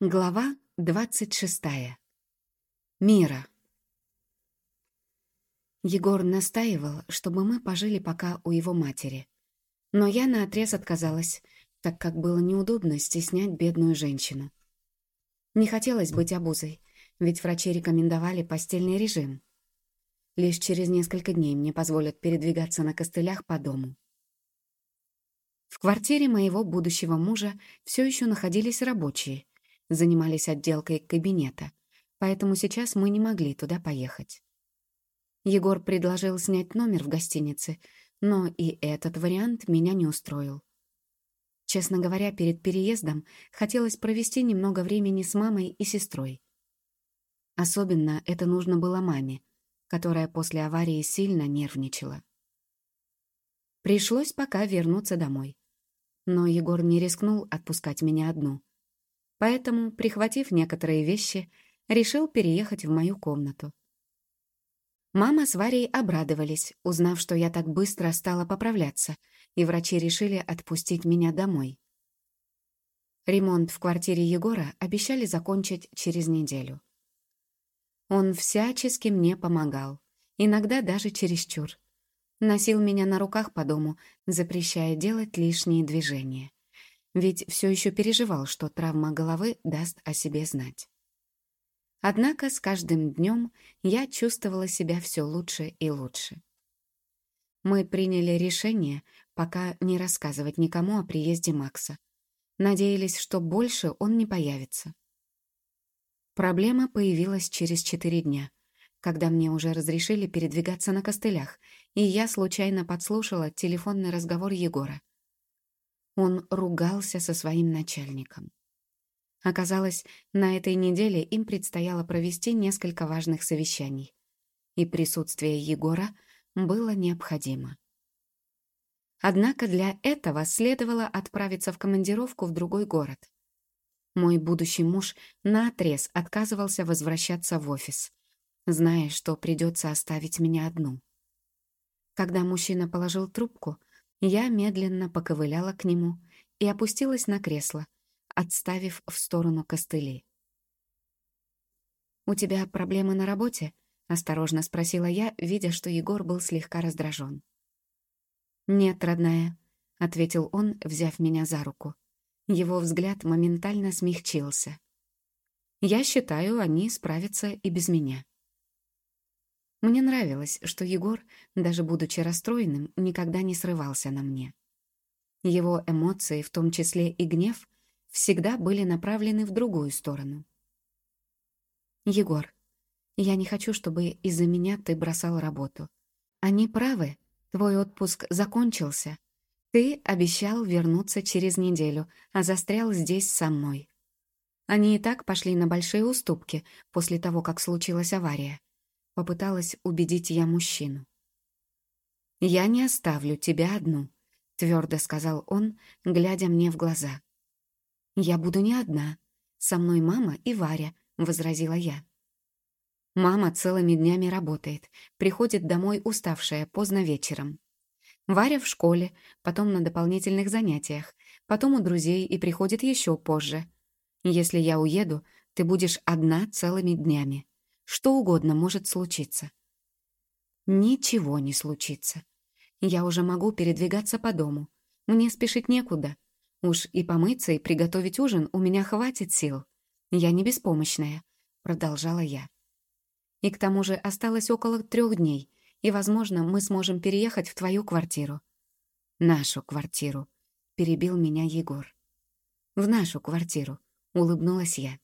Глава двадцать шестая. Мира. Егор настаивал, чтобы мы пожили пока у его матери. Но я наотрез отказалась, так как было неудобно стеснять бедную женщину. Не хотелось быть обузой, ведь врачи рекомендовали постельный режим. Лишь через несколько дней мне позволят передвигаться на костылях по дому. В квартире моего будущего мужа все еще находились рабочие, занимались отделкой кабинета, поэтому сейчас мы не могли туда поехать. Егор предложил снять номер в гостинице, но и этот вариант меня не устроил. Честно говоря, перед переездом хотелось провести немного времени с мамой и сестрой. Особенно это нужно было маме, которая после аварии сильно нервничала. Пришлось пока вернуться домой. Но Егор не рискнул отпускать меня одну. Поэтому, прихватив некоторые вещи, решил переехать в мою комнату. Мама с Варей обрадовались, узнав, что я так быстро стала поправляться, и врачи решили отпустить меня домой. Ремонт в квартире Егора обещали закончить через неделю. Он всячески мне помогал, иногда даже чересчур. Носил меня на руках по дому, запрещая делать лишние движения ведь все еще переживал, что травма головы даст о себе знать. Однако с каждым днем я чувствовала себя все лучше и лучше. Мы приняли решение пока не рассказывать никому о приезде Макса. Надеялись, что больше он не появится. Проблема появилась через четыре дня, когда мне уже разрешили передвигаться на костылях, и я случайно подслушала телефонный разговор Егора. Он ругался со своим начальником. Оказалось, на этой неделе им предстояло провести несколько важных совещаний, и присутствие Егора было необходимо. Однако для этого следовало отправиться в командировку в другой город. Мой будущий муж наотрез отказывался возвращаться в офис, зная, что придется оставить меня одну. Когда мужчина положил трубку, я медленно поковыляла к нему и опустилась на кресло, отставив в сторону костыли. «У тебя проблемы на работе?» — осторожно спросила я, видя, что Егор был слегка раздражен. «Нет, родная», — ответил он, взяв меня за руку. Его взгляд моментально смягчился. «Я считаю, они справятся и без меня». Мне нравилось, что Егор, даже будучи расстроенным, никогда не срывался на мне. Его эмоции, в том числе и гнев, всегда были направлены в другую сторону. «Егор, я не хочу, чтобы из-за меня ты бросал работу. Они правы, твой отпуск закончился. Ты обещал вернуться через неделю, а застрял здесь со мной. Они и так пошли на большие уступки после того, как случилась авария. Попыталась убедить я мужчину. «Я не оставлю тебя одну», — твердо сказал он, глядя мне в глаза. «Я буду не одна. Со мной мама и Варя», — возразила я. Мама целыми днями работает, приходит домой уставшая поздно вечером. Варя в школе, потом на дополнительных занятиях, потом у друзей и приходит еще позже. Если я уеду, ты будешь одна целыми днями. Что угодно может случиться. Ничего не случится. Я уже могу передвигаться по дому. Мне спешить некуда. Уж и помыться, и приготовить ужин у меня хватит сил. Я не беспомощная, продолжала я. И к тому же осталось около трех дней, и, возможно, мы сможем переехать в твою квартиру. Нашу квартиру, перебил меня Егор. В нашу квартиру, улыбнулась я.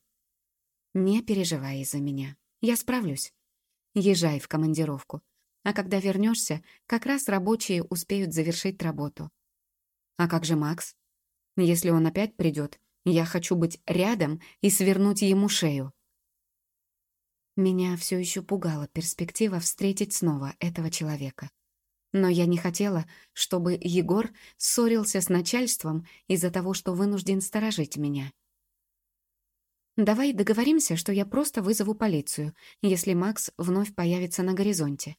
Не переживай из-за меня. Я справлюсь. Езжай в командировку. А когда вернешься, как раз рабочие успеют завершить работу. А как же Макс? Если он опять придет, я хочу быть рядом и свернуть ему шею. Меня все еще пугала перспектива встретить снова этого человека. Но я не хотела, чтобы Егор ссорился с начальством из-за того, что вынужден сторожить меня. Давай договоримся, что я просто вызову полицию, если Макс вновь появится на горизонте.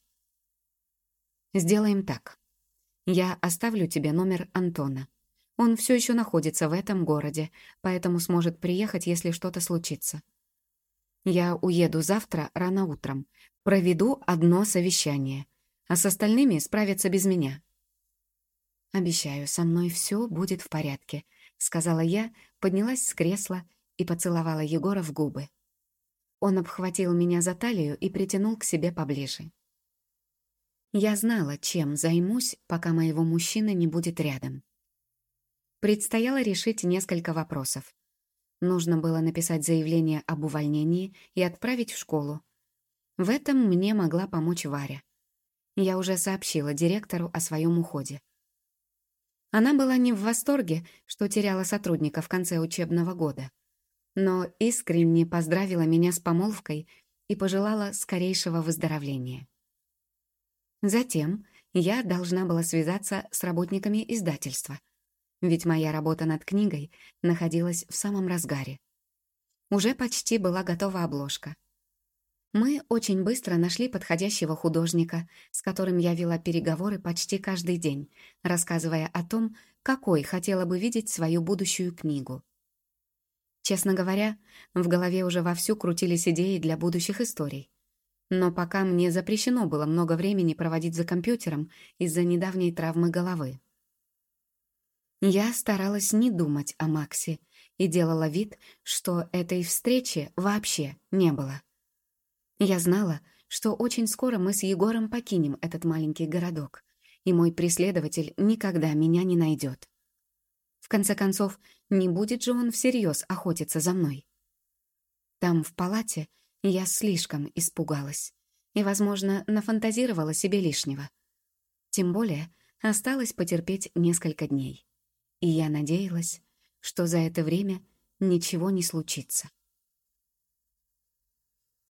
Сделаем так. Я оставлю тебе номер Антона. Он все еще находится в этом городе, поэтому сможет приехать, если что-то случится. Я уеду завтра рано утром, проведу одно совещание, а с остальными справятся без меня. «Обещаю, со мной все будет в порядке», — сказала я, поднялась с кресла и поцеловала Егора в губы. Он обхватил меня за талию и притянул к себе поближе. Я знала, чем займусь, пока моего мужчины не будет рядом. Предстояло решить несколько вопросов. Нужно было написать заявление об увольнении и отправить в школу. В этом мне могла помочь Варя. Я уже сообщила директору о своем уходе. Она была не в восторге, что теряла сотрудника в конце учебного года, но искренне поздравила меня с помолвкой и пожелала скорейшего выздоровления. Затем я должна была связаться с работниками издательства, ведь моя работа над книгой находилась в самом разгаре. Уже почти была готова обложка. Мы очень быстро нашли подходящего художника, с которым я вела переговоры почти каждый день, рассказывая о том, какой хотела бы видеть свою будущую книгу. Честно говоря, в голове уже вовсю крутились идеи для будущих историй. Но пока мне запрещено было много времени проводить за компьютером из-за недавней травмы головы. Я старалась не думать о Максе и делала вид, что этой встречи вообще не было. Я знала, что очень скоро мы с Егором покинем этот маленький городок, и мой преследователь никогда меня не найдет. В конце концов, не будет же он всерьез охотиться за мной. Там, в палате, я слишком испугалась и, возможно, нафантазировала себе лишнего. Тем более, осталось потерпеть несколько дней. И я надеялась, что за это время ничего не случится.